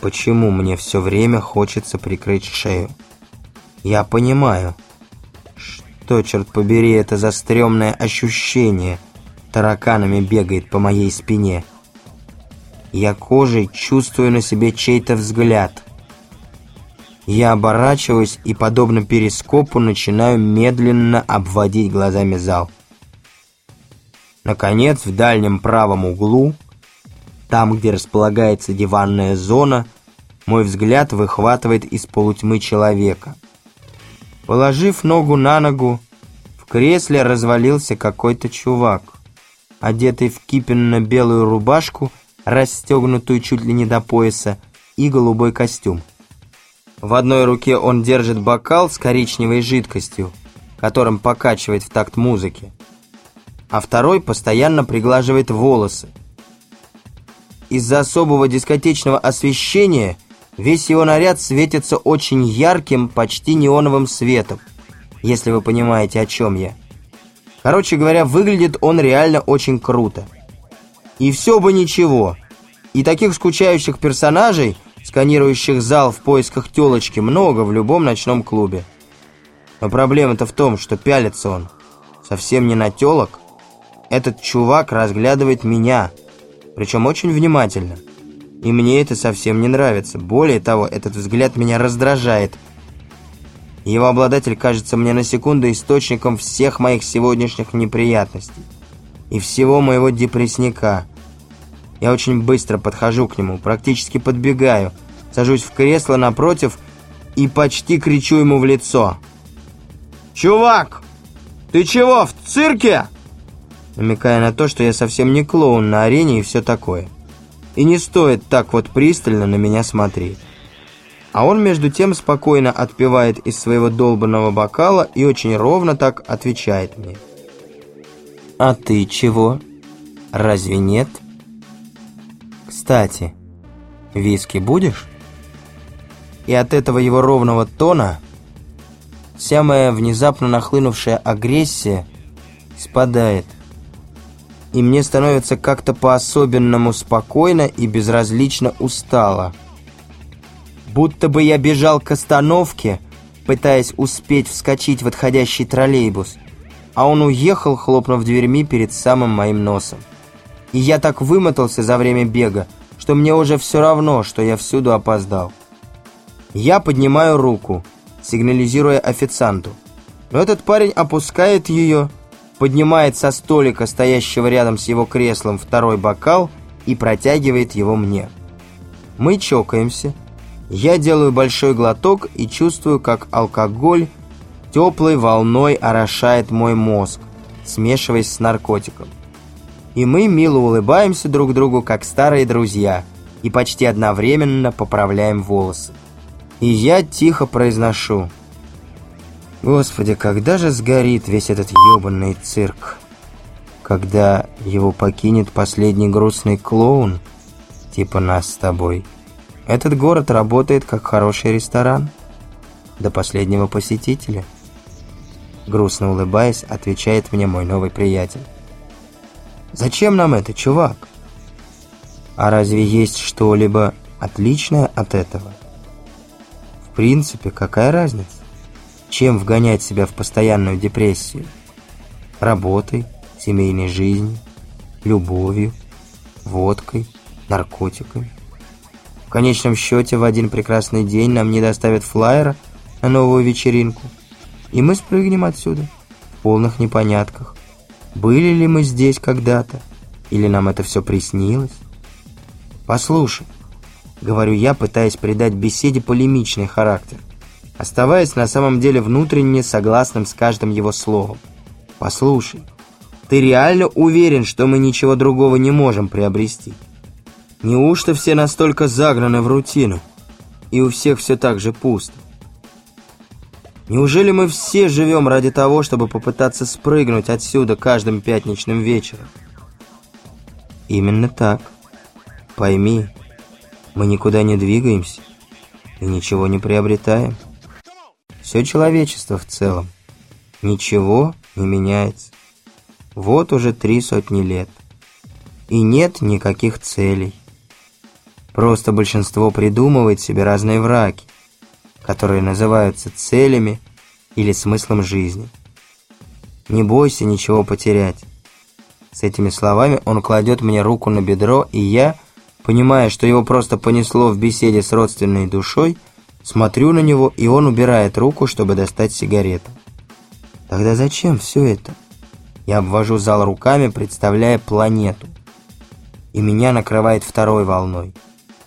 почему мне все время хочется прикрыть шею. Я понимаю, что, черт побери, это за стрёмное ощущение тараканами бегает по моей спине. Я кожей чувствую на себе чей-то взгляд. Я оборачиваюсь и, подобно перископу, начинаю медленно обводить глазами зал. Наконец, в дальнем правом углу, там, где располагается диванная зона, мой взгляд выхватывает из полутьмы человека. Положив ногу на ногу, в кресле развалился какой-то чувак, одетый в кипенно-белую рубашку, расстегнутую чуть ли не до пояса, и голубой костюм. В одной руке он держит бокал с коричневой жидкостью, которым покачивает в такт музыки а второй постоянно приглаживает волосы. Из-за особого дискотечного освещения весь его наряд светится очень ярким, почти неоновым светом, если вы понимаете, о чем я. Короче говоря, выглядит он реально очень круто. И все бы ничего. И таких скучающих персонажей, сканирующих зал в поисках телочки, много в любом ночном клубе. Но проблема-то в том, что пялится он совсем не на телок, этот чувак разглядывает меня, причем очень внимательно. И мне это совсем не нравится. Более того, этот взгляд меня раздражает. Его обладатель кажется мне на секунду источником всех моих сегодняшних неприятностей. И всего моего депрессника. Я очень быстро подхожу к нему, практически подбегаю, сажусь в кресло напротив и почти кричу ему в лицо. «Чувак, ты чего, в цирке?» Намекая на то, что я совсем не клоун на арене и все такое. И не стоит так вот пристально на меня смотреть. А он между тем спокойно отпивает из своего долбанного бокала и очень ровно так отвечает мне. «А ты чего? Разве нет?» «Кстати, виски будешь?» И от этого его ровного тона вся моя внезапно нахлынувшая агрессия спадает – и мне становится как-то по-особенному спокойно и безразлично устало. Будто бы я бежал к остановке, пытаясь успеть вскочить в отходящий троллейбус, а он уехал, хлопнув дверьми перед самым моим носом. И я так вымотался за время бега, что мне уже все равно, что я всюду опоздал. Я поднимаю руку, сигнализируя официанту, но этот парень опускает ее поднимает со столика, стоящего рядом с его креслом, второй бокал и протягивает его мне. Мы чокаемся. Я делаю большой глоток и чувствую, как алкоголь теплой волной орошает мой мозг, смешиваясь с наркотиком. И мы мило улыбаемся друг другу, как старые друзья, и почти одновременно поправляем волосы. И я тихо произношу – Господи, когда же сгорит весь этот ёбаный цирк? Когда его покинет последний грустный клоун, типа нас с тобой. Этот город работает как хороший ресторан. До последнего посетителя. Грустно улыбаясь, отвечает мне мой новый приятель. «Зачем нам это, чувак?» «А разве есть что-либо отличное от этого?» «В принципе, какая разница?» Чем вгонять себя в постоянную депрессию? Работой, семейной жизнью, любовью, водкой, наркотиками. В конечном счете, в один прекрасный день нам не доставят флайера на новую вечеринку, и мы спрыгнем отсюда в полных непонятках. Были ли мы здесь когда-то, или нам это все приснилось? Послушай, говорю я, пытаясь придать беседе полемичный характер оставаясь на самом деле внутренне согласным с каждым его словом. «Послушай, ты реально уверен, что мы ничего другого не можем приобрести? Неужто все настолько загнаны в рутину, и у всех все так же пусто? Неужели мы все живем ради того, чтобы попытаться спрыгнуть отсюда каждым пятничным вечером? Именно так. Пойми, мы никуда не двигаемся и ничего не приобретаем все человечество в целом. Ничего не меняется. Вот уже три сотни лет. И нет никаких целей. Просто большинство придумывает себе разные враги, которые называются целями или смыслом жизни. Не бойся ничего потерять. С этими словами он кладет мне руку на бедро, и я, понимая, что его просто понесло в беседе с родственной душой, смотрю на него, и он убирает руку, чтобы достать сигарету. Тогда зачем все это? Я обвожу зал руками, представляя планету. И меня накрывает второй волной.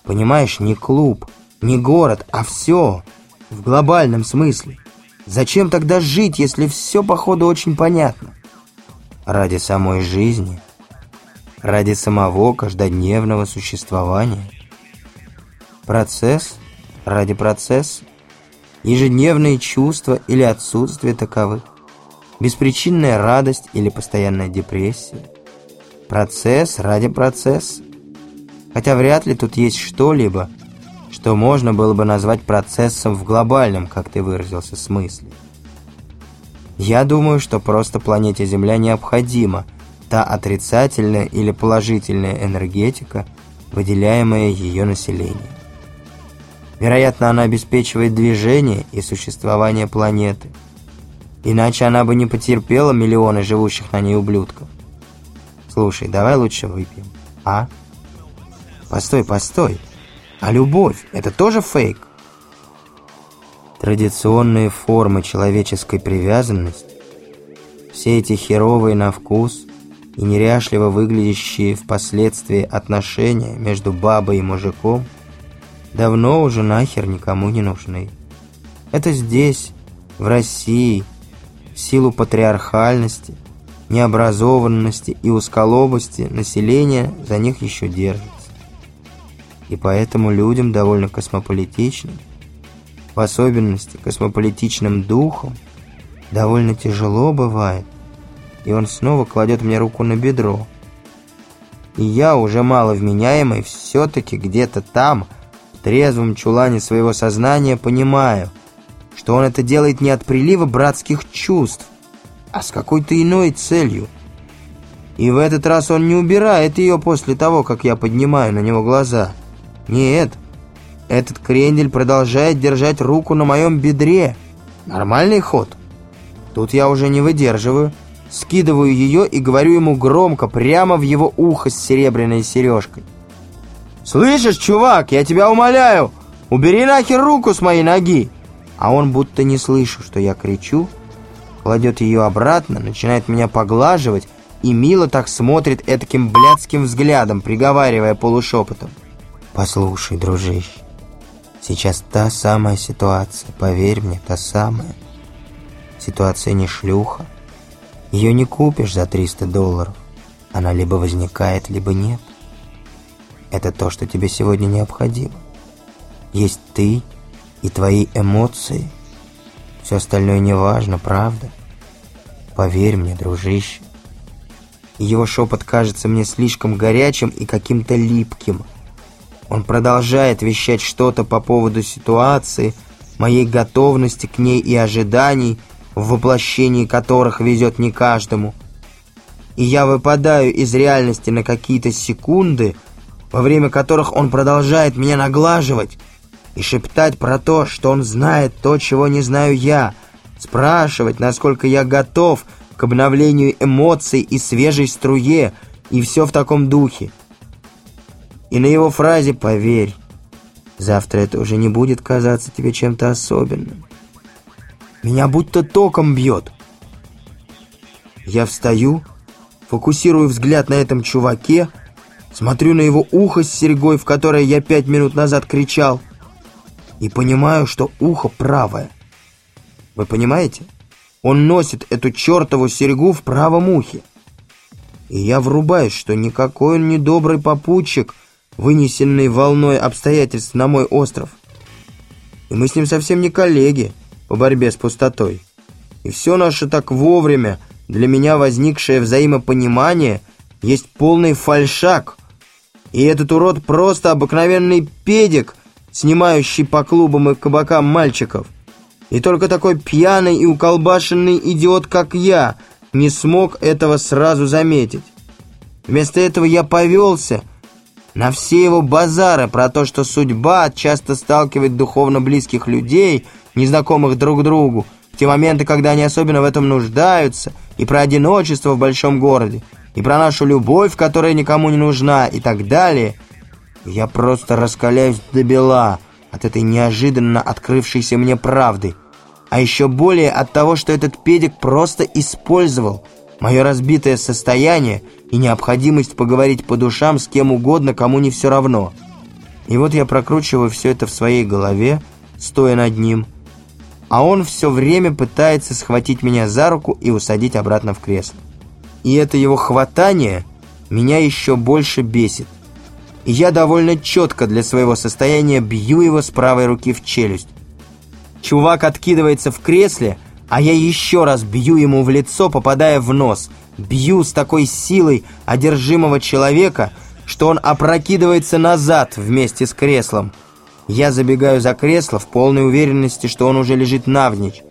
Понимаешь, не клуб, не город, а все. В глобальном смысле. Зачем тогда жить, если все, походу, очень понятно? Ради самой жизни? Ради самого каждодневного существования? Процесс? Ради процесса? Ежедневные чувства или отсутствие таковых? Беспричинная радость или постоянная депрессия? Процесс ради процесса? Хотя вряд ли тут есть что-либо, что можно было бы назвать процессом в глобальном, как ты выразился, смысле. Я думаю, что просто планете Земля необходима та отрицательная или положительная энергетика, выделяемая ее населением. Вероятно, она обеспечивает движение и существование планеты. Иначе она бы не потерпела миллионы живущих на ней ублюдков. Слушай, давай лучше выпьем, а? Постой, постой. А любовь — это тоже фейк? Традиционные формы человеческой привязанности, все эти херовые на вкус и неряшливо выглядящие впоследствии отношения между бабой и мужиком давно уже нахер никому не нужны. Это здесь, в России, в силу патриархальности, необразованности и узколобости население за них еще держится и поэтому людям довольно космополитичным, в особенности космополитичным духом, довольно тяжело бывает, и он снова кладет мне руку на бедро. И я, уже маловменяемый, все-таки где-то там, трезвом чулане своего сознания, понимаю, что он это делает не от прилива братских чувств, а с какой-то иной целью. И в этот раз он не убирает ее после того, как я поднимаю на него глаза. Нет, этот крендель продолжает держать руку на моем бедре. Нормальный ход. Тут я уже не выдерживаю. Скидываю ее и говорю ему громко, прямо в его ухо с серебряной сережкой. «Слышишь, чувак, я тебя умоляю, убери нахер руку с моей ноги!» А он будто не слышит, что я кричу, кладет ее обратно, начинает меня поглаживать и мило так смотрит этаким блядским взглядом, приговаривая полушепотом. Послушай, дружище, сейчас та самая ситуация, поверь мне, та самая. Ситуация не шлюха. Ее не купишь за 300 долларов. Она либо возникает, либо нет. Это то, что тебе сегодня необходимо. Есть ты и твои эмоции. Все остальное не важно, правда? Поверь мне, дружище. Его шепот кажется мне слишком горячим и каким-то липким – он продолжает вещать что-то по поводу ситуации, моей готовности к ней и ожиданий, в воплощении которых везет не каждому. И я выпадаю из реальности на какие-то секунды, во время которых он продолжает меня наглаживать и шептать про то, что он знает то, чего не знаю я, спрашивать, насколько я готов к обновлению эмоций и свежей струе, и все в таком духе. И на его фразе «поверь». Завтра это уже не будет казаться тебе чем-то особенным. Меня будто током бьет. Я встаю, фокусирую взгляд на этом чуваке, смотрю на его ухо с серьгой, в которое я пять минут назад кричал, и понимаю, что ухо правое. Вы понимаете? Он носит эту чертову серьгу в правом ухе. И я врубаюсь, что никакой он не добрый попутчик — вынесенный волной обстоятельств на мой остров. И мы с ним совсем не коллеги по борьбе с пустотой. И все наше так вовремя, для меня возникшее взаимопонимание, есть полный фальшак. И этот урод просто обыкновенный педик, снимающий по клубам и кабакам мальчиков. И только такой пьяный и уколбашенный идиот, как я, не смог этого сразу заметить. Вместо этого я повелся на все его базары про то, что судьба часто сталкивает духовно близких людей, незнакомых друг другу, в те моменты, когда они особенно в этом нуждаются, и про одиночество в большом городе, и про нашу любовь, которая никому не нужна, и так далее. Я просто раскаляюсь до бела от этой неожиданно открывшейся мне правды, а еще более от того, что этот педик просто использовал мое разбитое состояние и необходимость поговорить по душам с кем угодно, кому не все равно. И вот я прокручиваю все это в своей голове, стоя над ним, а он все время пытается схватить меня за руку и усадить обратно в кресло. И это его хватание меня еще больше бесит. И я довольно четко для своего состояния бью его с правой руки в челюсть. Чувак откидывается в кресле, а я еще раз бью ему в лицо, попадая в нос. Бью с такой силой одержимого человека, что он опрокидывается назад вместе с креслом. Я забегаю за кресло в полной уверенности, что он уже лежит навзничь,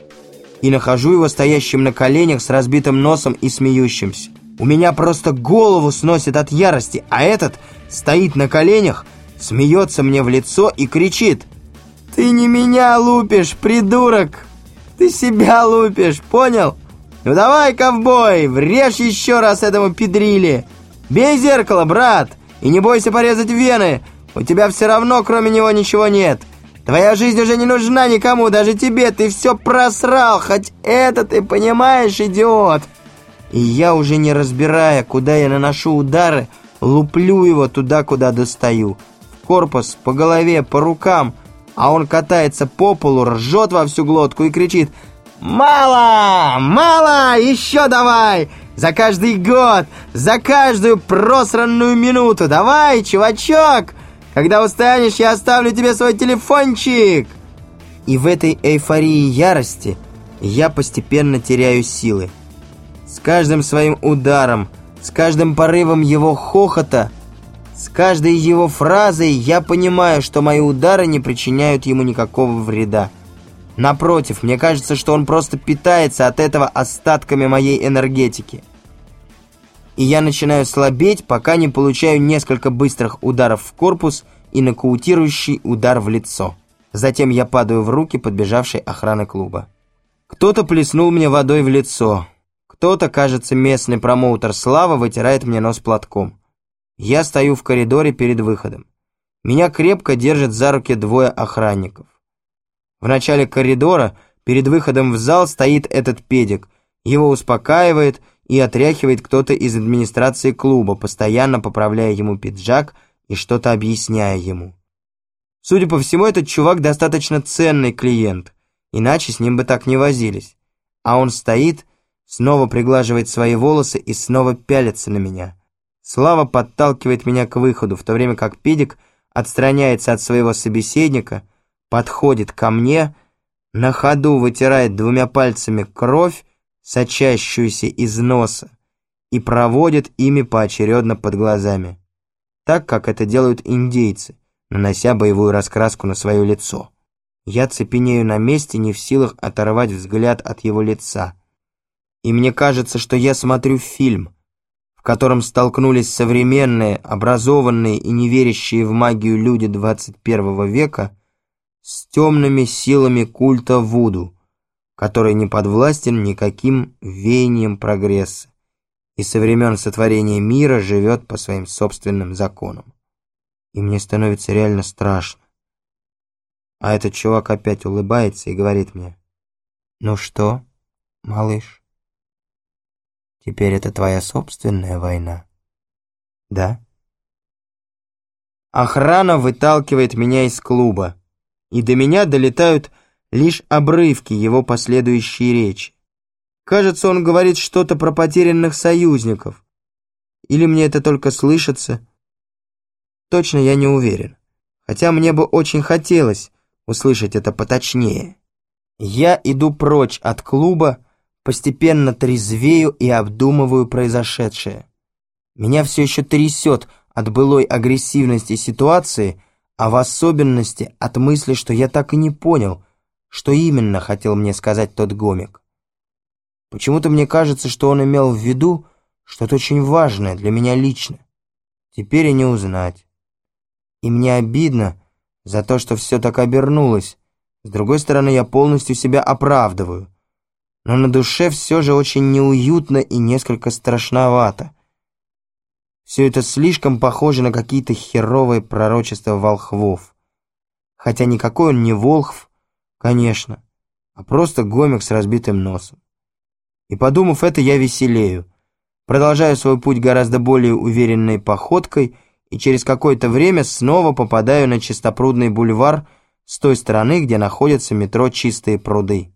и нахожу его стоящим на коленях с разбитым носом и смеющимся. У меня просто голову сносит от ярости, а этот стоит на коленях, смеется мне в лицо и кричит «Ты не меня лупишь, придурок! Ты себя лупишь, понял? Ну давай, ковбой, врежь еще раз этому педрили! Бей зеркало, брат, и не бойся порезать вены, у тебя все равно кроме него ничего нет!» Твоя жизнь уже не нужна никому, даже тебе. Ты все просрал, хоть это ты понимаешь, идиот. И я уже не разбирая, куда я наношу удары, луплю его туда, куда достаю. В корпус, по голове, по рукам. А он катается по полу, ржет во всю глотку и кричит «Мало! Мало! Еще давай! За каждый год! За каждую просранную минуту! Давай, чувачок! Когда устанешь, я оставлю тебе свой телефончик!» И в этой эйфории ярости я постепенно теряю силы. С каждым своим ударом, с каждым порывом его хохота, с каждой его фразой я понимаю, что мои удары не причиняют ему никакого вреда. Напротив, мне кажется, что он просто питается от этого остатками моей энергетики. И я начинаю слабеть, пока не получаю несколько быстрых ударов в корпус и нокаутирующий удар в лицо. Затем я падаю в руки подбежавшей охраны клуба. Кто-то плеснул мне водой в лицо. Кто-то, кажется, местный промоутер Слава вытирает мне нос платком. Я стою в коридоре перед выходом. Меня крепко держат за руки двое охранников. В начале коридора, перед выходом в зал, стоит этот педик. Его успокаивает и отряхивает кто-то из администрации клуба, постоянно поправляя ему пиджак и что-то объясняя ему. Судя по всему, этот чувак достаточно ценный клиент, иначе с ним бы так не возились. А он стоит снова приглаживает свои волосы и снова пялится на меня. Слава подталкивает меня к выходу, в то время как Педик отстраняется от своего собеседника, подходит ко мне, на ходу вытирает двумя пальцами кровь, сочащуюся из носа, и проводит ими поочередно под глазами, так, как это делают индейцы, нанося боевую раскраску на свое лицо. Я цепенею на месте, не в силах оторвать взгляд от его лица — и мне кажется, что я смотрю фильм, в котором столкнулись современные, образованные и не верящие в магию люди 21 века с темными силами культа Вуду, который не подвластен никаким веянием прогресса и со времен сотворения мира живет по своим собственным законам. И мне становится реально страшно. А этот чувак опять улыбается и говорит мне, «Ну что, малыш?» Теперь это твоя собственная война. Да? Охрана выталкивает меня из клуба, и до меня долетают лишь обрывки его последующей речи. Кажется, он говорит что-то про потерянных союзников. Или мне это только слышится? Точно я не уверен. Хотя мне бы очень хотелось услышать это поточнее. Я иду прочь от клуба, постепенно трезвею и обдумываю произошедшее. Меня все еще трясет от былой агрессивности ситуации, а в особенности от мысли, что я так и не понял, что именно хотел мне сказать тот гомик. Почему-то мне кажется, что он имел в виду что-то очень важное для меня лично. Теперь и не узнать. И мне обидно за то, что все так обернулось. С другой стороны, я полностью себя оправдываю. Но на душе все же очень неуютно и несколько страшновато. Все это слишком похоже на какие-то херовые пророчества волхвов. Хотя никакой он не волхв, конечно, а просто гомик с разбитым носом. И подумав это, я веселею. Продолжаю свой путь гораздо более уверенной походкой и через какое-то время снова попадаю на Чистопрудный бульвар с той стороны, где находится метро «Чистые пруды».